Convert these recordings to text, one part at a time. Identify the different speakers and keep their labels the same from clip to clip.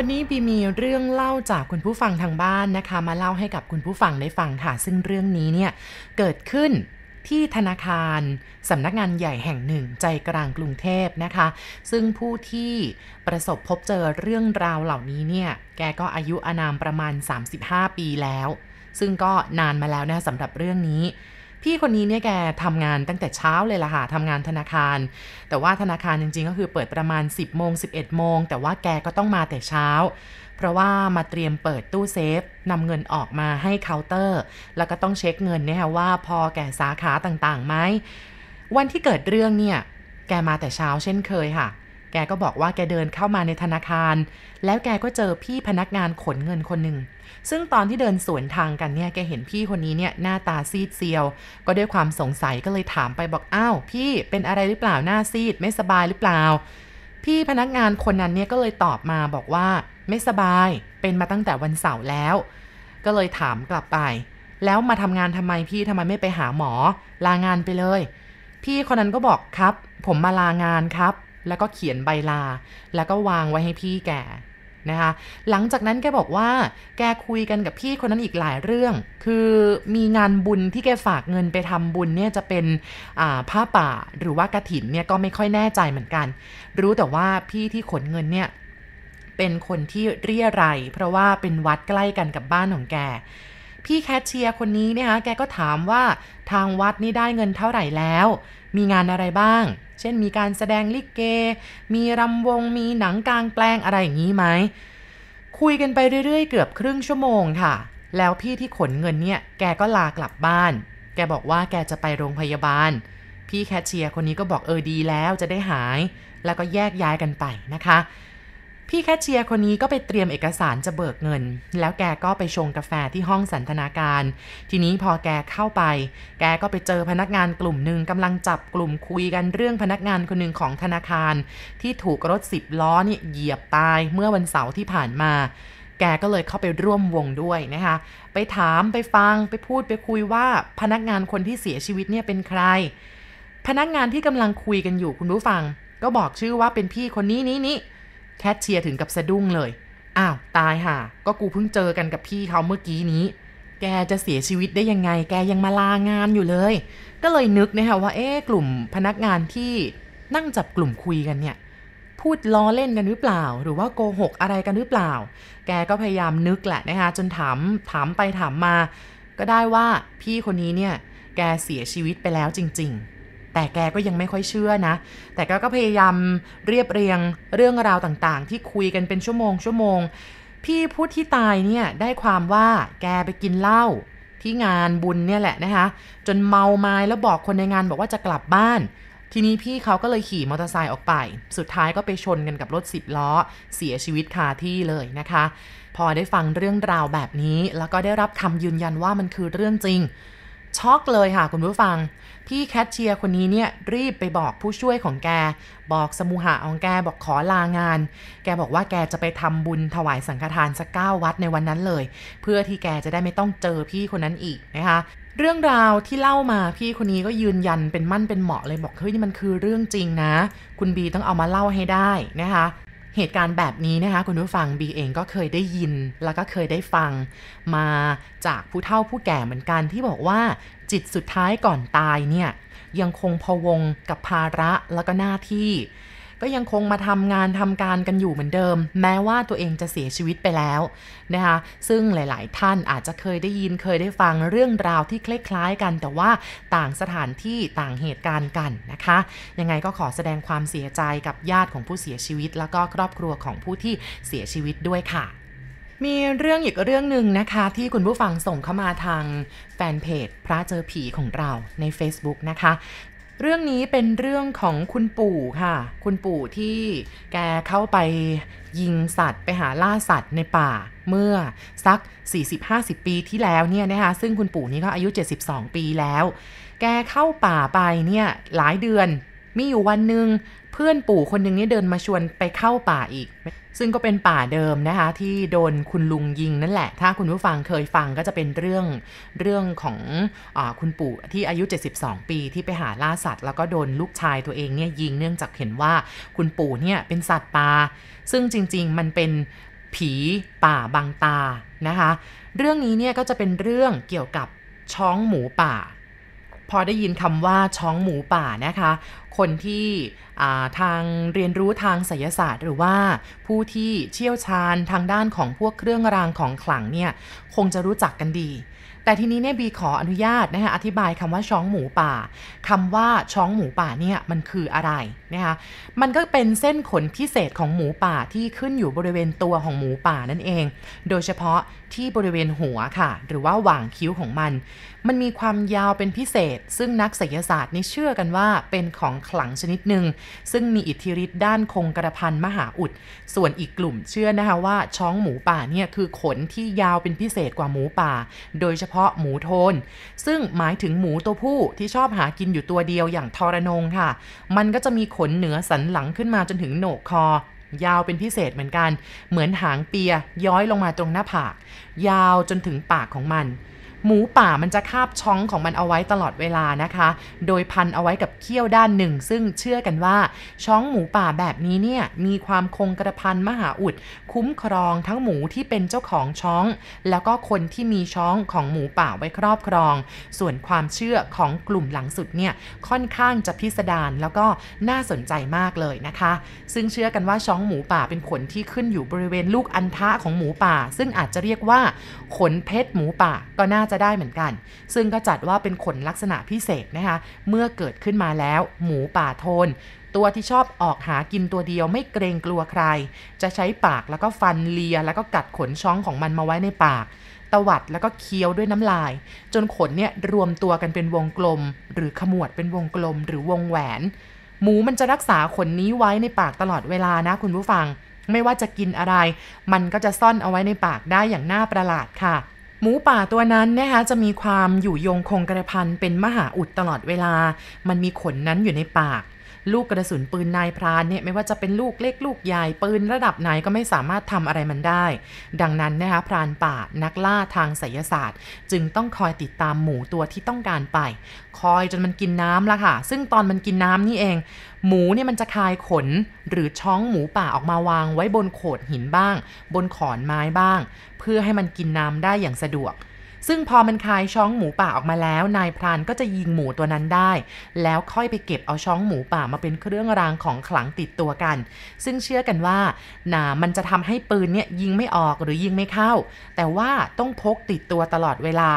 Speaker 1: วันนี้บีมีเรื่องเล่าจากคุณผู้ฟังทางบ้านนะคะ มาเล่าให้กับคุณผู้ฟังได้ฟังค่ะ ซึ่งเรื่องนี้เนี่ยเกิดขึ้นที่ธนาคารสำนักงานใหญ่แห่งหนึ่งใจกลางกรุงเทพนะคะ ซึ่งผู้ที่ประสบพบเจอเรื่องราวเหล่านี้เนี่ยแกก็อายุอานามประมาณ 35 ปีแล้ว ซึ่งก็นานมาแล้วนะสำหรับเรื่องนี้ พี่คนนี้เนี่ยแกทำงานตั้งแต่เช้าเลยล่ะค่ะทำงานธนาคาร แต่ว่าธนาคารจริงๆ ก็คือเปิดประมาณ 10โมง11โมงแต่ว่าแกก็ต้องมาแต่เช้า เพราะว่ามาเตรียมเปิดตู้เซฟนำเงินออกมาให้เคาน์เตอร์ แล้วก็ต้องเช็คเงินเนี่ยค่ะว่าพอแก่สาขาต่างๆไหมวันที่เกิดเรื่องเนี่ยแกมาแต่เช้าเช่นเคยค่ะ แกก็บอกว่าแกเดินเข้ามาในธนาคาร แล้วแกก็เจอพี่พนักงานขนเงินคนหนึ่ง ซึ่งตอนที่เดินสวนทางกันเนี่ยแกเห็นพี่คนนี้เนี่ยหน้าตาซีดเซียว ก็ด้วยความสงสัยก็เลยถามไปบอกอ้าวพี่เป็นอะไรหรือเปล่าหน้าซีด ไม่สบายหรือเปล่า พี่พนักงานคนนั้นเนี่ยก็เลยตอบมาบอกว่า ไม่สบายเป็นมาตั้งแต่วันเสาร์แล้ว ก็เลยถามกลับไป แล้วมาทำงานทำไมพี่ทำไมไม่ไปหาหมอ ลางานไปเลย พี่คนนั้นก็บอกครับ ผมมาลางานครับ แล้วก็เขียนใบลา แล้วก็วางไว้ให้พี่แกนะคะหลังจากนั้นแกบอกว่า แกคุยกันกับพี่คนนั้นอีกหลายเรื่อง คือมีงานบุญที่แกฝากเงินไปทำบุญเนี่ยจะเป็นผ้าป่าหรือว่ากระถินเนี่ยก็ไม่ค่อยแน่ใจเหมือนกัน รู้แต่ว่าพี่ที่ขนเงินเนี่ยเป็นคนที่เรียไรเพราะว่าเป็นวัดใกล้กันกับบ้านของแก พี่แคชเชียร์คนนี้เนี่ยแกก็ถามว่าทางวัดนี่ได้เงินเท่าไหร่แล้ว มีงานอะไรบ้าง เช่นมีการแสดงลิเก มีรำวง มีหนังกลางแปลงอะไรอย่างนี้ไหม คุยกันไปเรื่อยๆ เกือบครึ่งชั่วโมงค่ะ แล้วพี่ที่ขนเงินเนี่ยแกก็ลากลับบ้าน แกบอกว่าแกจะไปโรงพยาบาล พี่แคชเชียร์คนนี้ก็บอกเออดีแล้วจะได้หาย แล้วก็แยกย้ายกันไปนะคะ พี่แคชเชียร์คนนี้ก็ไปเตรียมเอกสารจะเบิกเงิน แล้วแกก็ไปชงกาแฟที่ห้องสันทนาการ ทีนี้พอแกเข้าไป แกก็ไปเจอพนักงานกลุ่มหนึ่งกำลังจับกลุ่มคุยกันเรื่องพนักงานคนหนึ่งของธนาคาร ที่ถูกรถสิบล้อเนี่ยเหยียบตายเมื่อวันเสาร์ที่ผ่านมา แกก็เลยเข้าไปร่วมวงด้วยนะคะ ไปถามไปฟังไปพูดไปคุยว่าพนักงานคนที่เสียชีวิตเนี่ยเป็นใคร พนักงานที่กำลังคุยกันอยู่คุณผู้ฟัง ก็บอกชื่อว่าเป็นพี่คนนี้นี้นี้ แคทเชียร์ถึงกับสะดุ้งเลย อ้าว ตายห่าก็กูเพิ่งเจอกันกับพี่เขาเมื่อกี้นี้ แกจะเสียชีวิตได้ยังไง แกยังมาลางานอยู่เลย ก็เลยนึกนะคะว่า เอ๊กลุ่มพนักงานที่นั่งจับกลุ่มคุยกันเนี่ย พูดล้อเล่นกันหรือเปล่า หรือว่าโกหกอะไรกันหรือเปล่า แกก็พยายามนึกแหละนะคะจนถามถามไปถามมา ก็ได้ว่าพี่คนนี้เนี่ย แกเสียชีวิตไปแล้วจริง ๆ แต่แกก็ยังไม่ค่อยเชื่อนะ แต่แกก็พยายามเรียบเรียงเรื่องราวต่างๆ ที่คุยกันเป็นชั่วโมงชั่วโมง พี่พูดที่ตายเนี่ยได้ความว่าแกไปกินเหล้าที่งานบุญเนี่ยแหละนะคะจนเมาไม้แล้วบอกคนในงานบอกว่าจะกลับบ้าน ทีนี้พี่เขาก็เลยขี่มอเตอร์ไซค์ออกไป สุดท้ายก็ไปชนกันกับรถสิบล้อ เสียชีวิตคาที่เลยนะคะ พอได้ฟังเรื่องราวแบบนี้ แล้วก็ได้รับคำยืนยันว่ามันคือเรื่องจริง ช็อกเลยค่ะคุณผู้ฟัง พี่แคทเชียร์คนนี้เนี่ยรีบไปบอกผู้ช่วยของแก บอกสมุหะของแกบอกขอลางาน แกบอกว่าแกจะไปทำบุญถวายสังฆทานสักเก้าวัดในวันนั้นเลย เพื่อที่แกจะได้ไม่ต้องเจอพี่คนนั้นอีกนะคะเรื่องราวที่เล่ามาพี่คนนี้ก็ยืนยันเป็นมั่นเป็นเหมาะเลยบอกเฮ้ยนี่มันคือเรื่องจริงนะ คุณบีต้องเอามาเล่าให้ได้นะคะ เหตุการณ์แบบนี้นะคะคุณผู้ฟังบีเองก็เคยได้ยินแล้วก็เคยได้ฟัง มาจากผู้เฒ่าผู้แก่เหมือนกันที่บอกว่าจิตสุดท้ายก่อนตายเนี่ยยังคงพวงกับภาระแล้วก็หน้าที่ ก็ยังคงมาทำงานทำการกันอยู่เหมือนเดิม แม้ว่าตัวเองจะเสียชีวิตไปแล้วนะคะซึ่งหลาย ๆ ท่านอาจจะเคยได้ยินเคยได้ฟังเรื่องราวที่คล้ายๆกัน แต่ว่าต่างสถานที่ต่างเหตุการณ์กันนะคะ ยังไงก็ขอแสดงความเสียใจกับญาติของผู้เสียชีวิต แล้วก็ครอบครัวของผู้ที่เสียชีวิตด้วยค่ะมีเรื่องอีกเรื่องหนึ่งนะคะที่คุณผู้ฟังส่งเข้ามาทางแฟนเพจพระเจอผีของเราใน Facebook นะคะ เรื่องนี้เป็นเรื่องของคุณปู่ค่ะ คุณปู่ที่แกเข้าไปยิงสัตว์ไปหาล่าสัตว์ในป่าเมื่อสัก 40-50 ปีที่แล้วเนี่ยนะคะซึ่งคุณปู่นี้ก็อายุ 72 ปีแล้ว แกเข้าป่าไปเนี่ยหลายเดือนมีอยู่วันหนึ่ง พื่อนปู่คนหนึ่งนี่เดินมาชวนไปเข้าป่าอีก ซึ่งก็เป็นป่าเดิมนะคะ ที่โดนคุณลุงยิงนั่นแหละ ถ้าคุณผู้ฟังเคยฟังก็จะเป็นเรื่องเรื่องของอคุณปู่ที่อายุ 72 ปีที่ไปหาล่าสัตว์ แล้วก็โดนลูกชายตัวเองเนี่ยยิงเนื่องจากเห็นว่าคุณปู่เนี่ยเป็นสัตว์ป่าซึ่งจริง ๆ มันเป็นผีป่าบางตานะคะ เรื่องนี้เนี่ยก็จะเป็นเรื่องเกี่ยวกับช้องหมูป่า พอได้ยินคำว่าช้องหมูป่านะคะ คนที่ทางเรียนรู้ทางศิยศาสตร์ หรือว่าผู้ที่เชี่ยวชาญทางด้านของพวกเครื่องรางของขลังเนี่ยคงจะรู้จักกันดี แต่ทีนี้เนี่ยบีขออนุญาตนะคะอธิบายคำว่าช้องหมูป่าคำว่าช้องหมูป่าเนี่ยมันคืออะไรนะคะมันก็เป็นเส้นขนพิเศษของหมูป่าที่ขึ้นอยู่บริเวณตัวของหมูป่านั่นเอง โดยเฉพาะที่บริเวณหัวค่ะ หรือว่าหว่างคิ้วของมัน มันมีความยาวเป็นพิเศษ ซึ่งนักศิลศาสตร์นี่เชื่อกันว่าเป็นของขลังชนิดหนึ่ง ซึ่งมีอิทธิฤทธิ์ด้านคงกระพันมหาอุด ส่วนอีกกลุ่มเชื่อนะคะว่าช้องหมูป่าเนี่ยคือขนที่ยาวเป็นพิเศษกว่าหมูป่า โดยเฉพาะหมูโทน ซึ่งหมายถึงหมูตัวผู้ที่ชอบหากินอยู่ตัวเดียวอย่างทรนงค่ะ มันก็จะมีขนเหนือสันหลังขึ้นมาจนถึงโหนกคอ ยาวเป็นพิเศษเหมือนกัน เหมือนหางเปียย้อยลงมาตรงหน้าผาก ยาวจนถึงปากของมัน หมูป่ามันจะคาบช้องของมันเอาไว้ตลอดเวลานะคะ โดยพันเอาไว้กับเขี้ยวด้านหนึ่ง ซึ่งเชื่อกันว่าช้องหมูป่าแบบนี้เนี่ยมีความคงกระพันมหาอุด คุ้มครองทั้งหมูที่เป็นเจ้าของช้อง แล้วก็คนที่มีช้องของหมูป่าไว้ครอบครอง ส่วนความเชื่อของกลุ่มหลังสุดเนี่ยค่อนข้างจะพิสดารแล้วก็น่าสนใจมากเลยนะคะ ซึ่งเชื่อกันว่าช้องหมูป่าเป็นขนที่ขึ้นอยู่บริเวณลูกอันทะของหมูป่า ซึ่งอาจจะเรียกว่า ขนเพชรหมูป่าก็น่าจะได้เหมือนกัน ซึ่งก็จัดว่าเป็นขนลักษณะพิเศษนะคะ เมื่อเกิดขึ้นมาแล้ว หมูป่าโทน ตัวที่ชอบออกหากินตัวเดียวไม่เกรงกลัวใคร จะใช้ปากแล้วก็ฟันเลียแล้วก็กัดขนช้องของมันมาไว้ในปากตวัดแล้วก็เคี้ยวด้วยน้ำลาย จนขนเนี่ยรวมตัวกันเป็นวงกลม หรือขมวดเป็นวงกลม หรือวงแหวน หมูมันจะรักษาขนนี้ไว้ในปากตลอดเวลานะคุณผู้ฟัง ไม่ว่าจะกินอะไร มันก็จะซ่อนเอาไว้ในปากได้อย่างน่าประหลาดค่ะ หมูป่าตัวนั้นนะคะจะมีความอยู่ยงคงกระพันเป็นมหาอุดตลอดเวลา มันมีขนนั้นอยู่ในปาก ลูกกระสุนปืนนายพรานเนี่ยไม่ว่าจะเป็นลูกเล็กลูกใหญ่ปืนระดับไหนก็ไม่สามารถทำอะไรมันได้ ดังนั้นนะคะพรานป่านักล่าทางไสยศาสตร์ จึงต้องคอยติดตามหมูตัวที่ต้องการไป คอยจนมันกินน้ำละค่ะ ซึ่งตอนมันกินน้ำนี่เอง หมูเนี่ยมันจะคายขน หรือช้องหมูป่าออกมาวางไว้บนโขดหินบ้าง บนขอนไม้บ้าง เพื่อให้มันกินน้ำได้อย่างสะดวก ซึ่งพอมันคายช้องหมูป่าออกมาแล้ว นายพรานก็จะยิงหมูตัวนั้นได้ แล้วค่อยไปเก็บเอาช้องหมูป่ามาเป็นเครื่องรางของขลังติดตัวกัน ซึ่งเชื่อกันว่านามันจะทำให้ปืนเนี่ยยิงไม่ออกหรือยิงไม่เข้า แต่ว่าต้องพกติดตัวตลอดเวลา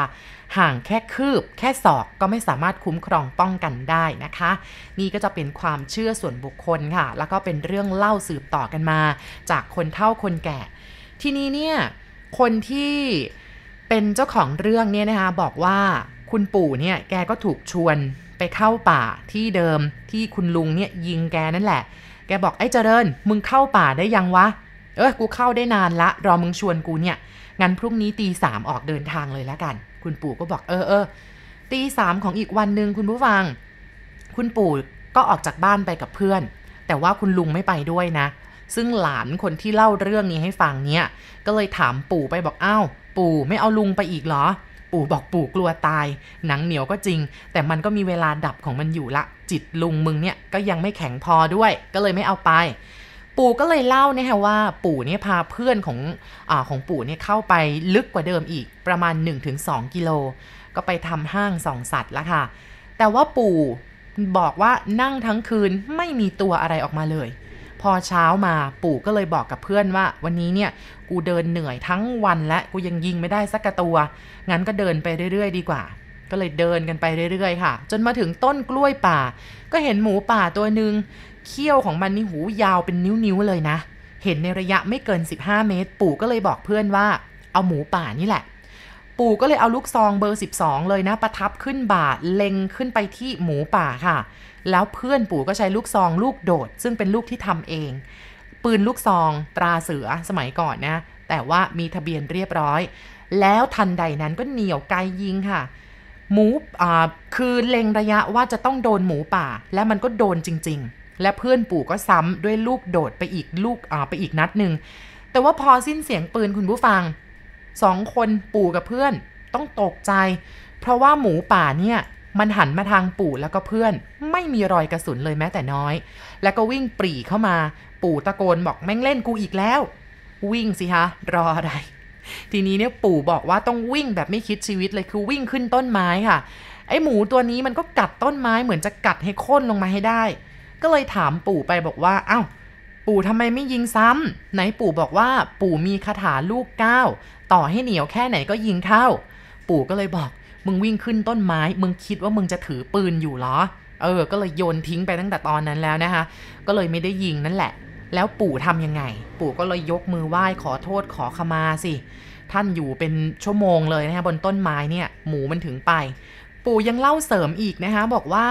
Speaker 1: ห่างแค่คืบ แค่ศอกก็ไม่สามารถคุ้มครองป้องกันได้นะคะ นี่ก็จะเป็นความเชื่อส่วนบุคคลค่ะ แล้วก็เป็นเรื่องเล่าสืบต่อกันมา จากคนเฒ่าคนแก่ ทีนี้เนี่ยคนที่ เป็นเจ้าของเรื่องเนี่ยนะคะบอกว่าคุณปู่เนี่ยแกก็ถูกชวนไปเข้าป่าที่เดิมที่คุณลุงเนี่ยยิงแกนั่นแหละ แกบอกไอ้เจริญ มึงเข้าป่าได้ยังวะ เออกูเข้าได้นานละ รอมึงชวนกูเนี่ย งั้นพรุ่งนี้ตีสามออกเดินทางเลยแล้วกัน คุณปู่ก็บอกเออเออตีสามของอีกวันหนึ่งคุณผู้ฟัง คุณปู่ก็ออกจากบ้านไปกับเพื่อน แต่ว่าคุณลุงไม่ไปด้วยนะ ซึ่งหลานคนที่เล่าเรื่องนี้ให้ฟังเนี่ย ก็เลยถามปู่ไปบอกอ้าว ปู่ไม่เอาลุงไปอีกเหรอ ปู่บอกปู่กลัวตาย หนังเหนียวก็จริง แต่มันก็มีเวลาดับของมันอยู่ละ จิตลุงมึงเนี่ยก็ยังไม่แข็งพอด้วย ก็เลยไม่เอาไป ปู่ก็เลยเล่านะฮะว่า ปู่เนี่ยพาเพื่อนของอของปู่เนี่ยเข้าไปลึกกว่าเดิมอีกประมาณ 1-2 กิโล ก็ไปทำห้างสองสัตว์ล้วค่ะ แต่ว่าปู่บอกว่านั่งทั้งคืนไม่มีตัวอะไรออกมาเลย พอเช้ามาปู่ก็เลยบอกกับเพื่อนว่า วันนี้เนี่ยกูเดินเหนื่อยทั้งวันและกูยังยิงไม่ได้สักตัว งั้นก็เดินไปเรื่อย ๆ ดีกว่า ก็เลยเดินกันไปเรื่อย ๆ ค่ะ จนมาถึงต้นกล้วยป่า ก็เห็นหมูป่าตัวหนึ่งเขี้ยวของมันนี่หูยาวเป็นนิ้วๆเลยนะ เห็นในระยะไม่เกิน 15 เมตร ปู่ก็เลยบอกเพื่อนว่า เอาหมูป่านี่แหละ ปู่ก็เลยเอาลูกซองเบอร์ 12 เลยนะประทับขึ้นบาทเล็งขึ้นไปที่หมูป่าค่ะ แล้วเพื่อนปู่ก็ใช้ลูกซองลูกโดด ซึ่งเป็นลูกที่ทำเอง ปืนลูกซองตราเสือสมัยก่อนนะ แต่ว่ามีทะเบียนเรียบร้อย แล้วทันใดนั้นก็เหนียวไกยิงค่ะ หมูอ่าคือเล็งระยะว่าจะต้องโดนหมูป่า และมันก็โดนจริง ๆ และเพื่อนปู่ก็ซ้ำด้วยลูกโดดไปอีกลูกอ่าไปอีกนัดหนึ่งแต่ว่าพอสิ้นเสียงปืนคุณผู้ฟัง สองคนปู่กับเพื่อนต้องตกใจ เพราะว่าหมูป่าเนี่ยมันหันมาทางปู่แล้วก็เพื่อน ไม่มีรอยกระสุนเลยแม้แต่น้อย แล้วก็วิ่งปรีเข้ามา ปู่ตะโกนบอกแม่งเล่นกูอีกแล้ว วิ่งสิคะรออะไร ทีนี้เนี่ยปู่บอกว่าต้องวิ่งแบบไม่คิดชีวิตเลยคือวิ่งขึ้นต้นไม้ค่ะ ไอหมูตัวนี้มันก็กัดต้นไม้เหมือนจะกัดให้โค่นลงมาให้ได้ ก็เลยถามปู่ไปบอกว่าเอา้าปู่ทำไมไม่ยิงซ้ำไหนปู่บอกว่าปู่มีคาถาลูกก้าว ต่อให้เหนียวแค่ไหนก็ยิงเข้า ปู่ก็เลยบอก มึงวิ่งขึ้นต้นไม้ มึงคิดว่ามึงจะถือปืนอยู่เหรอ เออ ก็เลยโยนทิ้งไปตั้งแต่ตอนนั้นแล้วนะคะ ก็เลยไม่ได้ยิงนั่นแหละ แล้วปู่ทำยังไง ปู่ก็เลยยกมือไหว้ขอโทษขอขมาสิ ท่านอยู่เป็นชั่วโมงเลยนะคะบนต้นไม้เนี่ย หมูมันถึงไป ปู่ยังเล่าเสริมอีกนะคะบอกว่า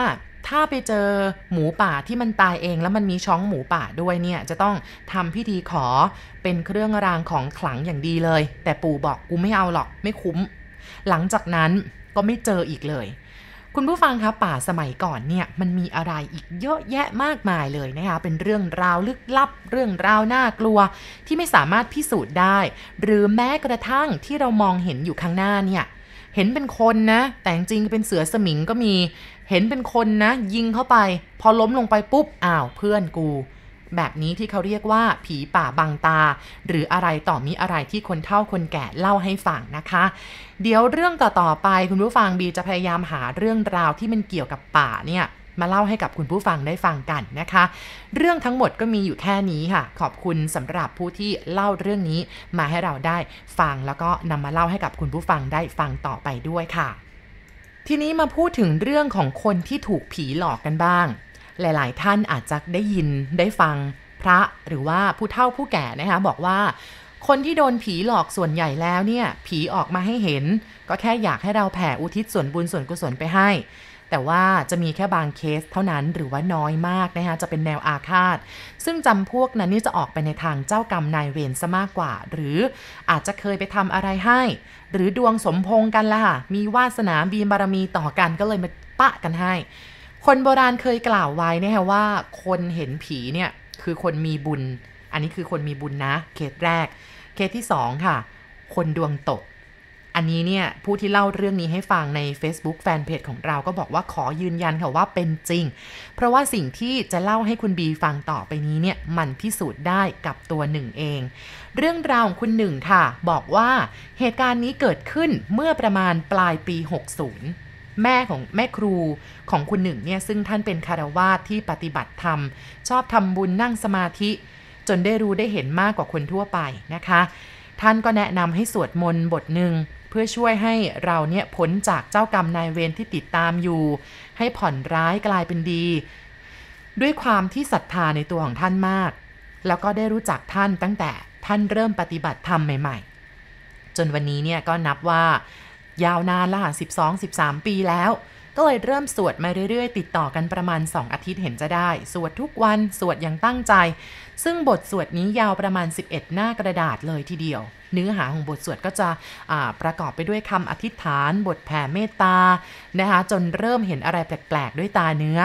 Speaker 1: ถ้าไปเจอหมูป่าที่มันตายเองแล้วมันมีช้องหมูป่าด้วยเนี่ย จะต้องทำพิธีขอเป็นเครื่องรางของขลังอย่างดีเลย แต่ปู่บอกกูไม่เอาหรอกไม่คุ้ม หลังจากนั้นก็ไม่เจออีกเลย คุณผู้ฟังคะป่าสมัยก่อนเนี่ยมันมีอะไรอีกเยอะแยะมากมายเลยนะคะเป็นเรื่องราวลึกลับ เรื่องราวน่ากลัวที่ไม่สามารถพิสูจน์ได้ หรือแม้กระทั่งที่เรามองเห็นอยู่ข้างหน้าเนี่ยเห็นเป็นคนนะ แต่จริงเป็นเสือสมิงก็มี เห็นเป็นคนนะ ยิงเข้าไป พอล้มลงไปปุ๊บอ้าวเพื่อนกู แบบนี้ที่เขาเรียกว่าผีป่าบังตา หรืออะไรต่อมีอะไรที่คนเฒ่าคนแก่เล่าให้ฟังนะคะ เดี๋ยวเรื่องต่อๆไปคุณผู้ฟังบีจะพยายามหาเรื่องราวที่มันเกี่ยวกับป่าเนี่ยมาเล่าให้กับคุณผู้ฟังได้ฟังกันนะคะ เรื่องทั้งหมดก็มีอยู่แค่นี้ค่ะ ขอบคุณสำหรับผู้ที่เล่าเรื่องนี้มาให้เราได้ฟังแล้วก็นำมาเล่าให้กับคุณผู้ฟังได้ฟังต่อไปด้วยค่ะ ทีนี้มาพูดถึงเรื่องของคนที่ถูกผีหลอกกันบ้าง หลาย ๆ ท่านอาจจะได้ยินได้ฟังพระหรือว่าผู้เฒ่าผู้แก่นะคะบอกว่า คนที่โดนผีหลอกส่วนใหญ่แล้วเนี่ย ผีออกมาให้เห็น ก็แค่อยากให้เราแผ่อุทิศส่วนบุญส่วนกุศลไปให้ แต่ว่าจะมีแค่บางเคสเท่านั้นหรือว่าน้อยมากนะคะจะเป็นแนวอาฆาต ซึ่งจำพวกนั้นนี่จะออกไปในทางเจ้ากรรมนายเวรซะมากกว่า หรืออาจจะเคยไปทำอะไรให้ หรือดวงสมพงกันล่ะ มีวาสนาบีบารมีต่อกันก็เลยมาปะกันให้ คนโบราณเคยกล่าวไว้นะคะว่า คนเห็นผีเนี่ยคือคนมีบุญ อันนี้คือคนมีบุญนะเคสแรกเคสที่2ค่ะ คนดวงตก อันนี้เนี่ยผู้ที่เล่าเรื่องนี้ให้ฟังใน Facebook แฟนเพจของเราก็บอกว่าขอยืนยันค่ะว่าเป็นจริง เพราะว่าสิ่งที่จะเล่าให้คุณบีฟังต่อไปนี้เนี่ยมันพิสูจน์ได้กับตัวหนึ่งเอง เรื่องราวของคุณหนึ่งค่ะ บอกว่าเหตุการณ์นี้เกิดขึ้นเมื่อประมาณปลายปี 60แม่ของแม่ครูของคุณหนึ่งเนี่ยซึ่งท่านเป็นคารวาสที่ปฏิบัติธรรม ชอบทำบุญนั่งสมาธิ จนได้รู้ได้เห็นมากกว่าคนทั่วไปนะคะ ท่านก็แนะนำให้สวดมนต์บทหนึ่ง เพื่อช่วยให้เราเนี่ยพ้นจากเจ้ากรรมนายเวรที่ติดตามอยู่ ให้ผ่อนร้ายกลายเป็นดี ด้วยความที่ศรัทธาในตัวของท่านมาก แล้วก็ได้รู้จักท่านตั้งแต่ท่านเริ่มปฏิบัติธรรมใหม่ ๆ จนวันนี้เนี่ยก็นับว่ายาวนานละ12-13 ปีแล้ว ก็เลยเริ่มสวดมาเรื่อยๆ ติดต่อกันประมาณ 2 อาทิตย์เห็นจะได้ สวดทุกวัน สวดอย่างตั้งใจ ซึ่งบทสวดนี้ยาวประมาณ 11 หน้ากระดาษเลยทีเดียว เนื้อหาของบทสวดก็จะประกอบไปด้วยคำอธิษฐาน บทแผ่เมตตานะคะจนเริ่มเห็นอะไรแปลกๆ ด้วยตาเนื้อ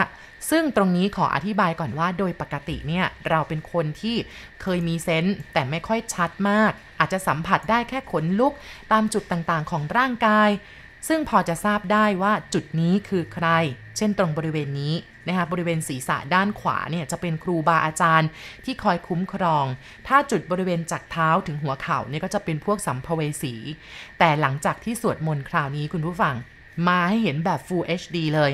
Speaker 1: ซึ่งตรงนี้ขออธิบายก่อนว่าโดยปกติเนี่ยเราเป็นคนที่เคยมีเซนต์แต่ไม่ค่อยชัดมาก อาจจะสัมผัสได้แค่ขนลุกตามจุดต่างๆ ของร่างกาย ซึ่งพอจะทราบได้ว่าจุดนี้คือใคร เช่นตรงบริเวณนี้นะคะบริเวณศีรษะด้านขวาเนี่ยจะเป็นครูบาอาจารย์ที่คอยคุ้มครอง ถ้าจุดบริเวณจากเท้าถึงหัวเข่าเนี่ยก็จะเป็นพวกสัมภเวสี แต่หลังจากที่สวดมนต์คราวนี้คุณผู้ฟัง มาให้เห็นแบบ Full HD เลย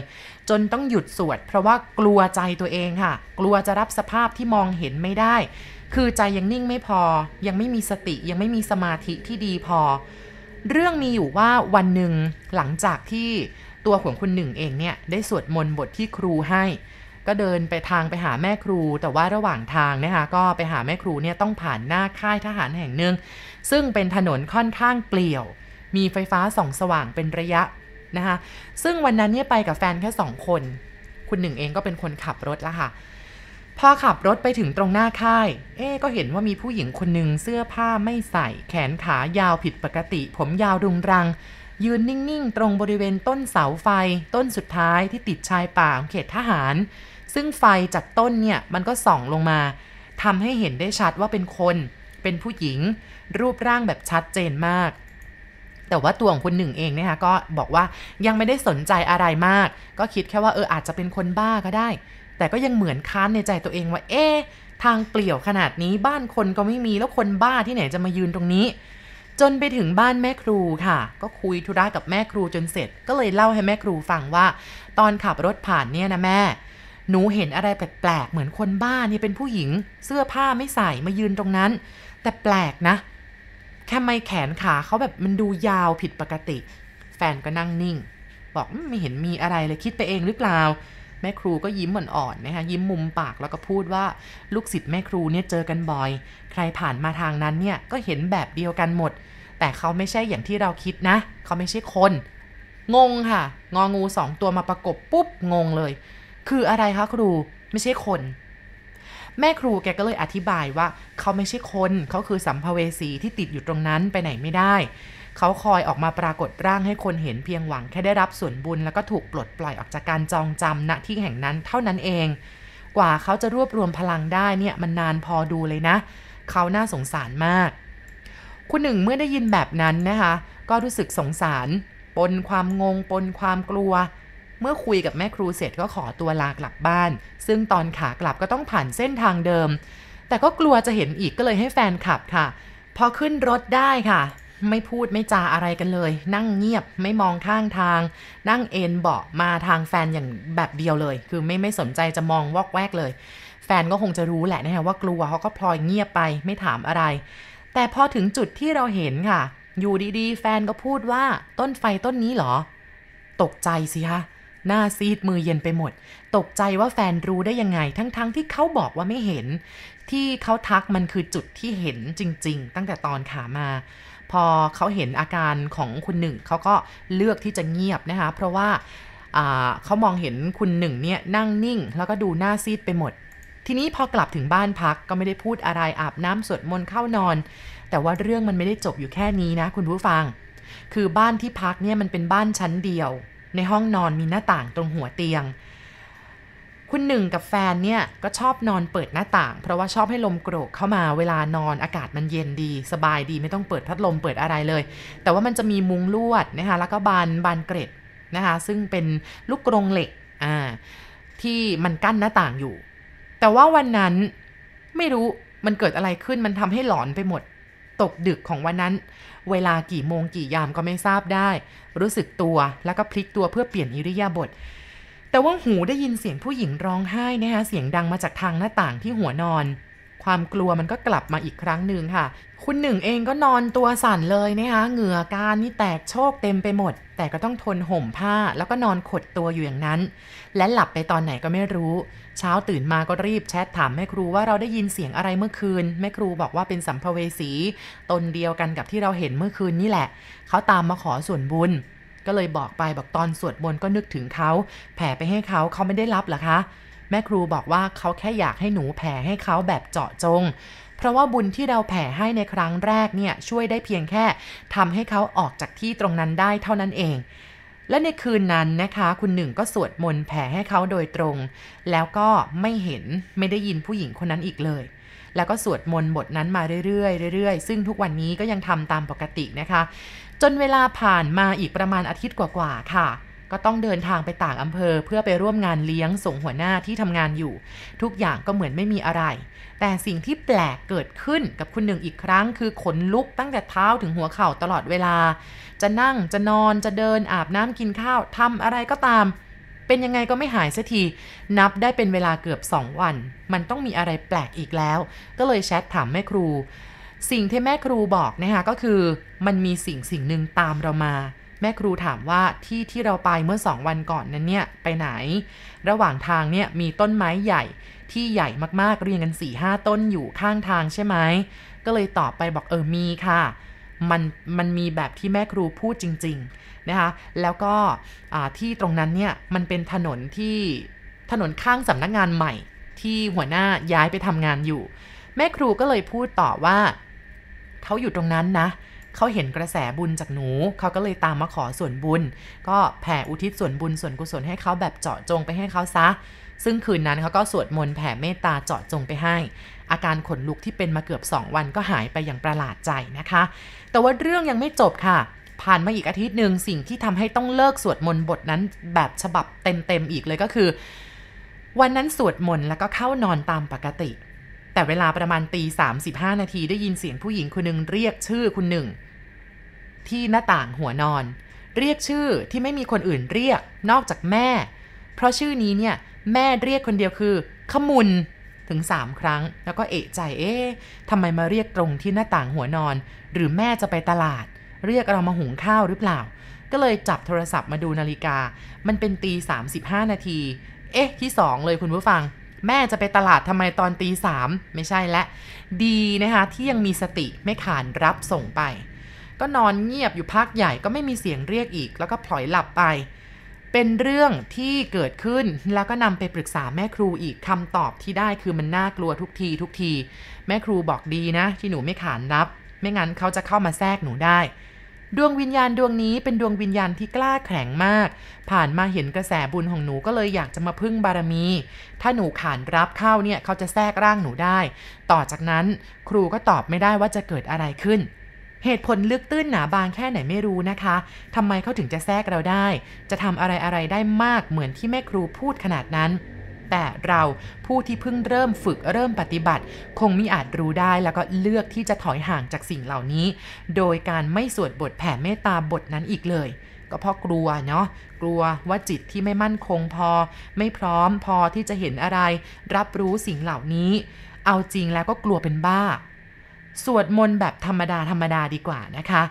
Speaker 1: จนต้องหยุดสวด เพราะว่ากลัวใจตัวเองค่ะ กลัวจะรับสภาพที่มองเห็นไม่ได้ คือใจยังนิ่งไม่พอ ยังไม่มีสติยังไม่มีสมาธิที่ดีพอ เรื่องมีอยู่ว่าวันหนึ่งหลังจากที่ตัวของคุณหนึ่งเองเนี่ยได้สวดมนต์บทที่ครูให้ ก็เดินไปทางไปหาแม่ครู แต่ว่าระหว่างทางนะคะก็ไปหาแม่ครูเนี่ยต้องผ่านหน้าค่ายทหารแห่งหนึ่งซึ่งเป็นถนนค่อนข้างเปลี่ยว มีไฟฟ้าส่องสว่างเป็นระยะนะคะซึ่งวันนั้นเนี่ยไปกับแฟนแค่สองคน คุณหนึ่งเองก็เป็นคนขับรถละค่ะ พอขับรถไปถึงตรงหน้าค่าย เอ๊ก็เห็นว่ามีผู้หญิงคนหนึ่งเสื้อผ้าไม่ใส่ แขนขายาวผิดปกติ ผมยาวรุงรัง ยืนนิ่ง ๆ ตรงบริเวณต้นเสาไฟ ต้นสุดท้ายที่ติดชายป่าของเขตทหาร ซึ่งไฟจากต้นเนี่ย มันก็ส่องลงมาทำให้เห็นได้ชัดว่าเป็นคน เป็นผู้หญิง รูปร่างแบบชัดเจนมากแต่ว่าตัวของคุณหนึ่งเองเนี่ยก็บอกว่ายังไม่ได้สนใจอะไรมาก ก็คิดแค่ว่าเอออาจจะเป็นคนบ้าก็ได้ แต่ก็ยังเหมือนค้านในใจตัวเองว่า เอ๊ทางเปลี่ยวขนาดนี้บ้านคนก็ไม่มีแล้วคนบ้าที่ไหนจะมายืนตรงนี้ จนไปถึงบ้านแม่ครูค่ะ ก็คุยธุระกับแม่ครูจนเสร็จ ก็เลยเล่าให้แม่ครูฟังว่า ตอนขับรถผ่านเนี่ยนะแม่ หนูเห็นอะไรแปลกๆเหมือนคนบ้านี่เป็นผู้หญิง เสื้อผ้าไม่ใส่มายืนตรงนั้น แต่แปลกนะแค่ไม่แขนขาเขาแบบมันดูยาวผิดปกติ แฟนก็นั่งนิ่ง บอกไม่เห็นมีอะไรเลยคิดไปเองหรือเปล่า แม่ครูก็ยิ้มอ่อนๆนะคะยิ้มมุมปากแล้วก็พูดว่าลูกศิษย์แม่ครูเนี่ยเจอกันบ่อย ใครผ่านมาทางนั้นเนี่ยก็เห็นแบบเดียวกันหมด แต่เขาไม่ใช่อย่างที่เราคิดนะ เขาไม่ใช่คน งงค่ะ งองูสองตัวมาประกบปุ๊บงงเลย คืออะไรคะครูไม่ใช่คน แม่ครูแกก็เลยอธิบายว่าเขาไม่ใช่คนเขาคือสัมภเวสีที่ติดอยู่ตรงนั้นไปไหนไม่ได้ เขาคอยออกมาปรากฏร่างให้คนเห็นเพียงหวังแค่ได้รับส่วนบุญแล้วก็ถูกปลดปล่อยออกจากการจองจำณที่แห่งนั้นเท่านั้นเอง กว่าเขาจะรวบรวมพลังได้เนี่ยมันนานพอดูเลยนะ เขาน่าสงสารมาก คุณหนึ่งเมื่อได้ยินแบบนั้นนะคะ ก็รู้สึกสงสาร ปนความงงปนความกลัว เมื่อคุยกับแม่ครูเสร็จก็ขอตัวลากลับบ้าน ซึ่งตอนขากลับก็ต้องผ่านเส้นทางเดิม แต่ก็กลัวจะเห็นอีกก็เลยให้แฟนขับค่ะ พอขึ้นรถได้ค่ะ ไม่พูดไม่จาอะไรกันเลย นั่งเงียบไม่มองข้างทาง นั่งเอนเบาะมาทางแฟนอย่างแบบเดียวเลย คือไม่ไม่สนใจจะมองวอกแวกเลย แฟนก็คงจะรู้แหละนะฮะว่ากลัวเขาก็พลอยเงียบไปไม่ถามอะไร แต่พอถึงจุดที่เราเห็นค่ะอยู่ดีๆ แฟนก็พูดว่าต้นไฟต้นนี้หรอ ตกใจสิคะ หน้าซีดมือเย็นไปหมด ตกใจว่าแฟนรู้ได้ยังไง ทั้งๆทที่เขาบอกว่าไม่เห็น ที่เขาทักมันคือจุดที่เห็นจริง ๆ ตั้งแต่ตอนขามา พอเขาเห็นอาการของคุณหนึ่งเขาก็เลือกที่จะเงียบนะคะ เพราะว่าเขามองเห็นคุณหนึ่งเนี่ยนั่งนิ่ง แล้วก็ดูหน้าซีดไปหมด ทีนี้พอกลับถึงบ้านพักก็ไม่ได้พูดอะไรอาบน้ำสวดมนต์เข้านอน แต่ว่าเรื่องมันไม่ได้จบอยู่แค่นี้นะ คุณผู้ฟัง คือบ้านที่พักเนี่ยมันเป็นบ้านชั้นเดียว ในห้องนอนมีหน้าต่างตรงหัวเตียง คุณหนึ่งกับแฟนเนี่ยก็ชอบนอนเปิดหน้าต่าง เพราะว่าชอบให้ลมโกรกเข้ามาเวลานอนอากาศมันเย็นดี สบายดีไม่ต้องเปิดพัดลมเปิดอะไรเลย แต่ว่ามันจะมีมุงลวดนะคะแล้วก็บานบานเกร็ดนะคะซึ่งเป็นลูกกรงเหล็กอ่าที่มันกั้นหน้าต่างอยู่ แต่ว่าวันนั้นไม่รู้มันเกิดอะไรขึ้นมันทำให้หลอนไปหมด ตกดึกของวันนั้น เวลากี่โมงกี่ยามก็ไม่ทราบได้ รู้สึกตัวแล้วก็พลิกตัวเพื่อเปลี่ยนอิริยาบถแต่ว่าหูได้ยินเสียงผู้หญิงร้องไห้นะคะเสียงดังมาจากทางหน้าต่างที่หัวนอน ความกลัวมันก็กลับมาอีกครั้งหนึ่งค่ะ คุณหนึ่งเองก็นอนตัวสั่นเลยนะคะเหงื่อการนี่แตกโชกเต็มไปหมด แต่ก็ต้องทนห่มผ้าแล้วก็นอนขดตัวอยู่อย่างนั้น และหลับไปตอนไหนก็ไม่รู้ เช้าตื่นมาก็รีบแชทถามแม่ครูว่าเราได้ยินเสียงอะไรเมื่อคืนแม่ครูบอกว่าเป็นสัมภเวสีตนเดียวกันกับที่เราเห็นเมื่อคืนนี่แหละ เขาตามมาขอส่วนบุญก็เลยบอกไปบอกตอนสวดมนต์ก็นึกถึงเขา แผ่ไปให้เขาเขาไม่ได้รับหรอคะ แม่ครูบอกว่าเขาแค่อยากให้หนูแผ่ให้เขาแบบเจาะจง เพราะว่าบุญที่เราแผ่ให้ในครั้งแรกเนี่ยช่วยได้เพียงแค่ทำให้เขาออกจากที่ตรงนั้นได้เท่านั้นเองและในคืนนั้นนะคะคุณหนึ่งก็สวดมนต์แผ่ให้เขาโดยตรง แล้วก็ไม่เห็นไม่ได้ยินผู้หญิงคนนั้นอีกเลย แล้วก็สวดมนต์บทนั้นมาเรื่อยๆเรื่อยๆ ซึ่งทุกวันนี้ก็ยังทำตามปกตินะคะ จนเวลาผ่านมาอีกประมาณอาทิตย์กว่าๆค่ะ ก็ต้องเดินทางไปต่างอำเภอ เพื่อไปร่วมงานเลี้ยงส่งหัวหน้าที่ทำงานอยู่ ทุกอย่างก็เหมือนไม่มีอะไร แต่สิ่งที่แปลกเกิดขึ้นกับคุณหนึ่งอีกครั้ง คือขนลุกตั้งแต่เท้าถึงหัวเข่าตลอดเวลา จะนั่งจะนอนจะเดินอาบน้ำกินข้าวทำอะไรก็ตาม เป็นยังไงก็ไม่หายสักที นับได้เป็นเวลาเกือบสองวัน มันต้องมีอะไรแปลกอีกแล้ว ก็เลยแชทถามแม่ครู สิ่งที่แม่ครูบอกนะคะก็คือ มันมีสิ่งสิ่งหนึ่งตามเรามา แม่ครูถามว่าที่ที่เราไปเมื่อสองวันก่อนนั้นเนี่ยไปไหน ระหว่างทางเนี่ยมีต้นไม้ใหญ่ที่ใหญ่มากๆเรียงกัน4ี่ห้าต้นอยู่ข้างทางใช่ไหมก็เลยตอบไปบอกเออมีค่ะ มันมันมีแบบที่แม่ครูพูดจริง ๆ นะคะ แล้วก็ที่ตรงนั้นเนี่ยมันเป็นถนนที่ถนนข้างสำนักงานใหม่ที่หัวหน้าย้ายไปทำงานอยู่ แม่ครูก็เลยพูดต่อว่าเขาอยู่ตรงนั้นนะเขาเห็นกระแสบุญจากหนู เขาก็เลยตามมาขอส่วนบุญ ก็แผ่อุทิศส่วนบุญส่วนกุศลให้เขาแบบเจาะจงไปให้เขาซะ ซึ่งคืนนั้นเขาก็สวดมนต์แผ่เมตตาเจาะจงไปให้ อาการขนลุกที่เป็นมาเกือบ 2 วันก็หายไปอย่างประหลาดใจนะคะ แต่ว่าเรื่องยังไม่จบค่ะผ่านมาอีกอาทิตย์หนึ่งสิ่งที่ทำให้ต้องเลิกสวดมนต์บทนั้นแบบฉบับเต็มๆอีกเลยก็คือ วันนั้นสวดมนต์แล้วก็เข้านอนตามปกติ แต่เวลาประมาณตีสามสิบห้านาทีได้ยินเสียงผู้หญิงคนหนึ่งเรียกชื่อคุณหนึ่ง ที่หน้าต่างหัวนอน เรียกชื่อที่ไม่มีคนอื่นเรียกนอกจากแม่ เพราะชื่อนี้เนี่ยแม่เรียกคนเดียวคือ ขมุนถึงสามครั้ง แล้วก็เอะใจเอ๊ะทำไมมาเรียกตรงที่หน้าต่างหัวนอน หรือแม่จะไปตลาด เรียกเรามาหุงข้าวหรือเปล่า ก็เลยจับโทรศัพท์มาดูนาฬิกา มันเป็นตีสามสิบห้านาที เอ๊ะที่สองเลยคุณผู้ฟัง แม่จะไปตลาดทำไมตอนตีสามไม่ใช่และ ดีนะคะที่ยังมีสติไม่ขานรับส่งไป ก็นอนเงียบอยู่พักใหญ่ก็ไม่มีเสียงเรียกอีก แล้วก็พลอยหลับไป เป็นเรื่องที่เกิดขึ้นแล้วก็นำไปปรึกษาแม่ครูอีกคำตอบที่ได้คือมันน่ากลัวทุกทีทุกที แม่ครูบอกดีนะ ที่หนูไม่ขานรับ ไม่งั้นเขาจะเข้ามาแทรกหนูได้ ดวงวิญญาณดวงนี้เป็นดวงวิญญาณที่กล้าแข็งมาก ผ่านมาเห็นกระแสบุญของหนูก็เลยอยากจะมาพึ่งบารมี ถ้าหนูขานรับเข้าเนี่ยเขาจะแทรกร่างหนูได้ ต่อจากนั้นครูก็ตอบไม่ได้ว่าจะเกิดอะไรขึ้นเหตุผลลึกตื้นหนาบางแค่ไหนไม่รู้นะคะ ทำไมเขาถึงจะแทรกเราได้ จะทำอะไรอะไรได้มากเหมือนที่แม่ครูพูดขนาดนั้น แต่เราผู้ที่เพิ่งเริ่มฝึกเริ่มปฏิบัติ คงมิอาจรู้ได้แล้วก็เลือกที่จะถอยห่างจากสิ่งเหล่านี้ โดยการไม่สวดบทแผ่เมตตาบทนั้นอีกเลย ก็เพราะกลัวเนาะกลัวว่าจิตที่ไม่มั่นคงพอ ไม่พร้อมพอที่จะเห็นอะไร รับรู้สิ่งเหล่านี้ เอาจริงแล้วก็กลัวเป็นบ้า สวดมนต์แบบธรรมดาธรรมดาดีกว่านะคะ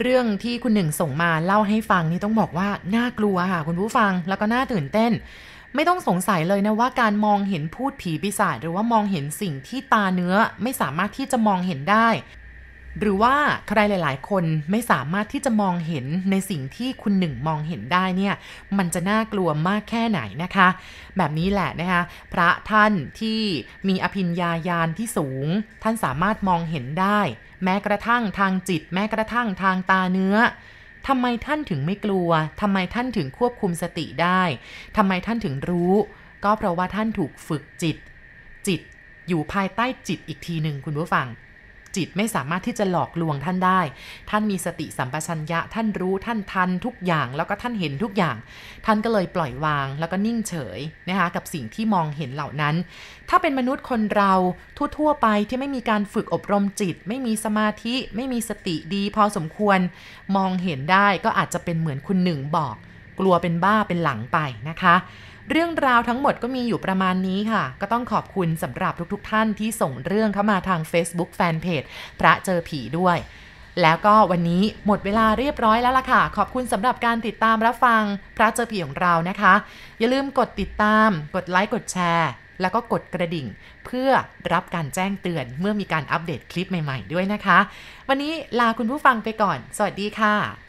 Speaker 1: เรื่องที่คุณหนึ่งส่งมาเล่าให้ฟังนี่ต้องบอกว่าน่ากลัวค่ะคุณผู้ฟังแล้วก็น่าตื่นเต้น ไม่ต้องสงสัยเลยนะว่าการมองเห็นพูดผีปีศาจหรือว่ามองเห็นสิ่งที่ตาเนื้อไม่สามารถที่จะมองเห็นได้ หรือว่าใครหลาย ๆ คนไม่สามารถที่จะมองเห็นในสิ่งที่คุณหนึ่งมองเห็นได้เนี่ย มันจะน่ากลัวมากแค่ไหนนะคะ แบบนี้แหละนะคะ พระท่านที่มีอภิญญาญาณที่สูง ท่านสามารถมองเห็นได้ แม้กระทั่งทางจิต แม้กระทั่งทางตาเนื้อทำไมท่านถึงไม่กลัวทำไมท่านถึงควบคุมสติได้ทำไมท่านถึงรู้ ก็เพราะว่าท่านถูกฝึกจิต จิตอยู่ภายใต้จิตอีกทีหนึ่งคุณผู้ฟัง จิตไม่สามารถที่จะหลอกลวงท่านได้ ท่านมีสติสัมปชัญญะ ท่านรู้ท่านทันทุกอย่างแล้วก็ท่านเห็นทุกอย่าง ท่านก็เลยปล่อยวางแล้วก็นิ่งเฉยนะคะกับสิ่งที่มองเห็นเหล่านั้น ถ้าเป็นมนุษย์คนเราทั่วๆไปที่ไม่มีการฝึกอบรมจิต ไม่มีสมาธิไม่มีสติดี พอสมควรมองเห็นได้ก็อาจจะเป็นเหมือนคุณหนึ่งบอก กลัวเป็นบ้าเป็นหลังไปนะคะ เรื่องราวทั้งหมดก็มีอยู่ประมาณนี้ค่ะ ก็ต้องขอบคุณสำหรับทุกๆทท่านที่ส่งเรื่องเข้ามาทาง Facebook Fanpage พระเจอผีด้วย แล้วก็วันนี้หมดเวลาเรียบร้อยแล้วล่ะค่ะ ขอบคุณสำหรับการติดตามรับฟังพระเจอผีของเรานะคะ อย่าลืมกดติดตาม กดไลค์กดแชร์แล้วก็กดกระดิ่งเพื่อรับการแจ้งเตือนเมื่อมีการอัปเดตคลิปใหม่ ๆ ด้วยนะคะ วันนี้ลาคุณผู้ฟังไปก่อน สวัสดีค่ะ